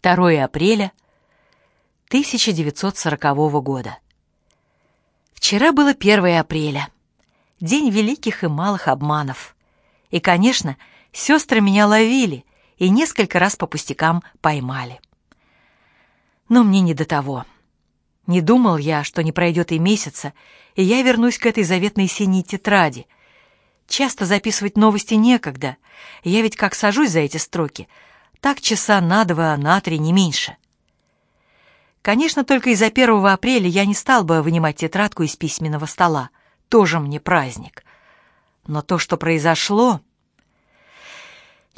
2 апреля 1940 года. Вчера было 1 апреля, день великих и малых обманов. И, конечно, сестры меня ловили и несколько раз по пустякам поймали. Но мне не до того. Не думал я, что не пройдет и месяца, и я вернусь к этой заветной синей тетради. Часто записывать новости некогда. Я ведь как сажусь за эти строки, так часа на два, на три, не меньше. Конечно, только из-за 1 апреля я не стал бы вынимать тетрадку из письменного стола. Тоже мне праздник. Но то, что произошло...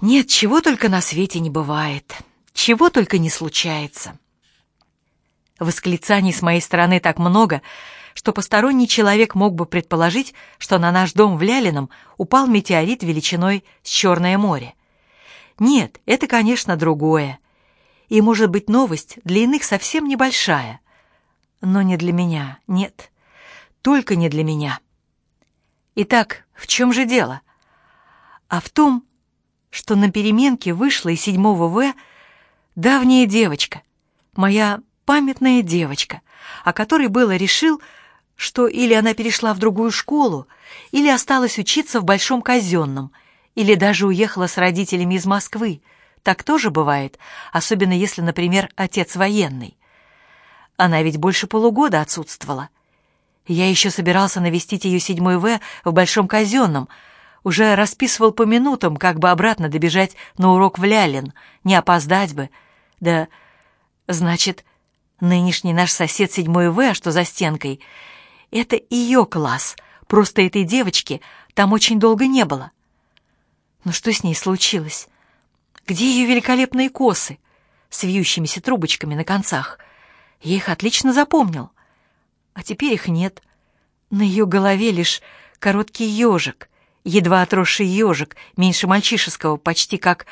Нет, чего только на свете не бывает. Чего только не случается. Восклицаний с моей стороны так много, что посторонний человек мог бы предположить, что на наш дом в Лялином упал метеорит величиной с Черное море. Нет, это, конечно, другое. И, может быть, новость для иных совсем небольшая. Но не для меня, нет. Только не для меня. Итак, в чем же дело? А в том, что на переменке вышла из седьмого В давняя девочка, моя памятная девочка, о которой было решил, что или она перешла в другую школу, или осталась учиться в Большом Казенном, или даже уехала с родителями из Москвы. Так тоже бывает, особенно если, например, отец военный. Она ведь больше полугода отсутствовала. Я еще собирался навестить ее седьмой В в Большом Казенном, уже расписывал по минутам, как бы обратно добежать на урок в Лялин, не опоздать бы. Да, значит, Нынешний наш сосед седьмой В, что за стенкой, это ее класс, просто этой девочки там очень долго не было. Но что с ней случилось? Где ее великолепные косы с вьющимися трубочками на концах? Я их отлично запомнил. А теперь их нет. На ее голове лишь короткий ежик, едва отросший ежик, меньше мальчишеского, почти как...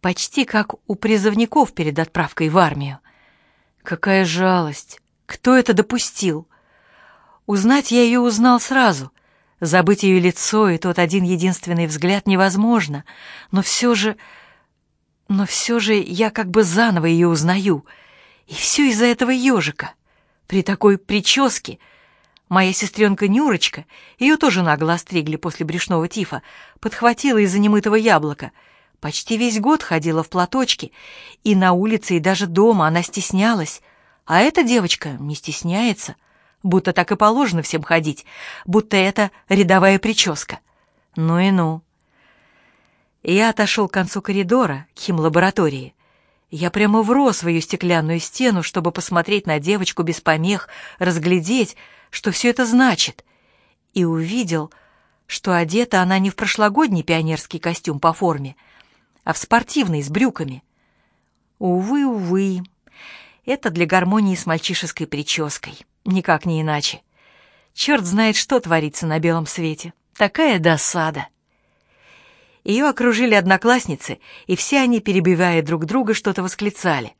почти как у призывников перед отправкой в армию. Какая жалость! Кто это допустил? Узнать я ее узнал сразу. Забыть ее лицо и тот один единственный взгляд невозможно. Но все же... Но все же я как бы заново ее узнаю. И все из-за этого ежика. При такой прическе... Моя сестренка Нюрочка, ее тоже нагло остригли после брюшного тифа, подхватила из-за немытого яблока — Почти весь год ходила в платочке, и на улице, и даже дома она стеснялась. А эта девочка не стесняется, будто так и положено всем ходить, будто это рядовая прическа. Ну и ну. Я отошел к концу коридора, к химлаборатории. Я прямо врос в ее стеклянную стену, чтобы посмотреть на девочку без помех, разглядеть, что все это значит. И увидел, что одета она не в прошлогодний пионерский костюм по форме, а в спортивной, с брюками. Увы, увы, это для гармонии с мальчишеской прической, никак не иначе. Черт знает, что творится на белом свете. Такая досада. Ее окружили одноклассницы, и все они, перебивая друг друга, что-то восклицали.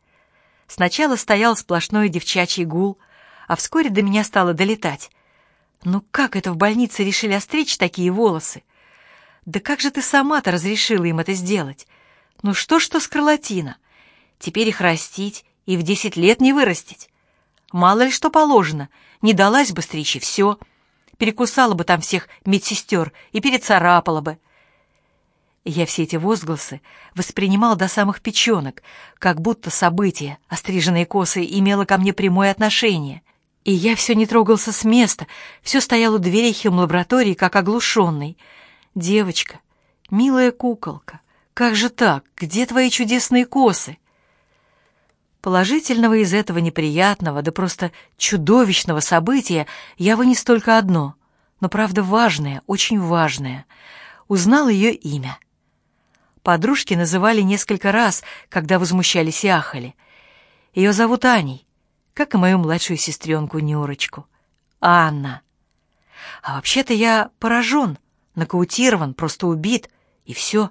Сначала стоял сплошной девчачий гул, а вскоре до меня стало долетать. Ну как это в больнице решили остричь такие волосы? Да как же ты сама-то разрешила им это сделать? Ну что что скарлатина? Теперь их растить и в десять лет не вырастить. Мало ли что положено, не далась бы стричь и все. Перекусала бы там всех медсестер и перецарапала бы. Я все эти возгласы воспринимал до самых печенок, как будто событие, остриженные косы, имело ко мне прямое отношение. И я все не трогался с места, все стоял у дверей химлаборатории, как оглушенный — «Девочка, милая куколка, как же так? Где твои чудесные косы?» Положительного из этого неприятного, да просто чудовищного события я вынес только одно, но правда важное, очень важное. Узнал ее имя. Подружки называли несколько раз, когда возмущались и ахали. Ее зовут Аней, как и мою младшую сестренку Нюрочку. Анна. А вообще-то я поражен, нокаутирован, просто убит, и все.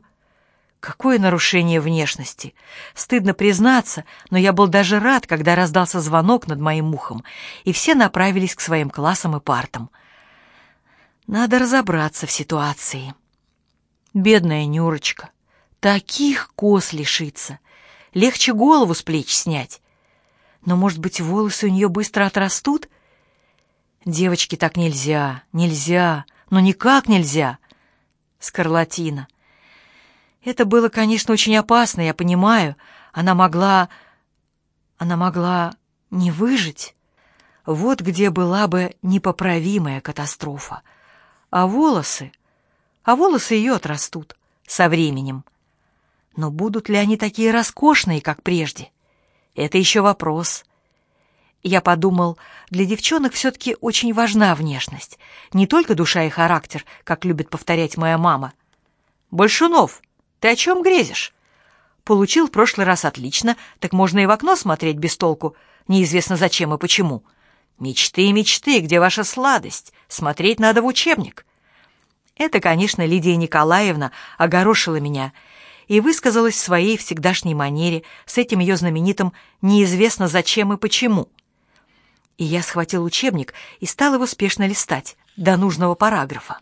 Какое нарушение внешности! Стыдно признаться, но я был даже рад, когда раздался звонок над моим ухом, и все направились к своим классам и партам. Надо разобраться в ситуации. Бедная Нюрочка, таких кос лишится. легче голову с плеч снять. Но, может быть, волосы у нее быстро отрастут? Девочке так нельзя, нельзя, ну никак нельзя. Скарлатина. Это было, конечно, очень опасно, я понимаю. Она могла... Она могла не выжить. Вот где была бы непоправимая катастрофа. А волосы... А волосы ее отрастут со временем. Но будут ли они такие роскошные, как прежде? Это еще вопрос. Я подумал, для девчонок все-таки очень важна внешность. Не только душа и характер, как любит повторять моя мама. «Большунов, ты о чем грезишь?» «Получил в прошлый раз отлично, так можно и в окно смотреть без толку. Неизвестно зачем и почему». «Мечты, мечты, где ваша сладость? Смотреть надо в учебник». Это, конечно, Лидия Николаевна огорошила меня и высказалась в своей всегдашней манере с этим ее знаменитым «неизвестно зачем и почему». И я схватил учебник и стал его спешно листать до нужного параграфа.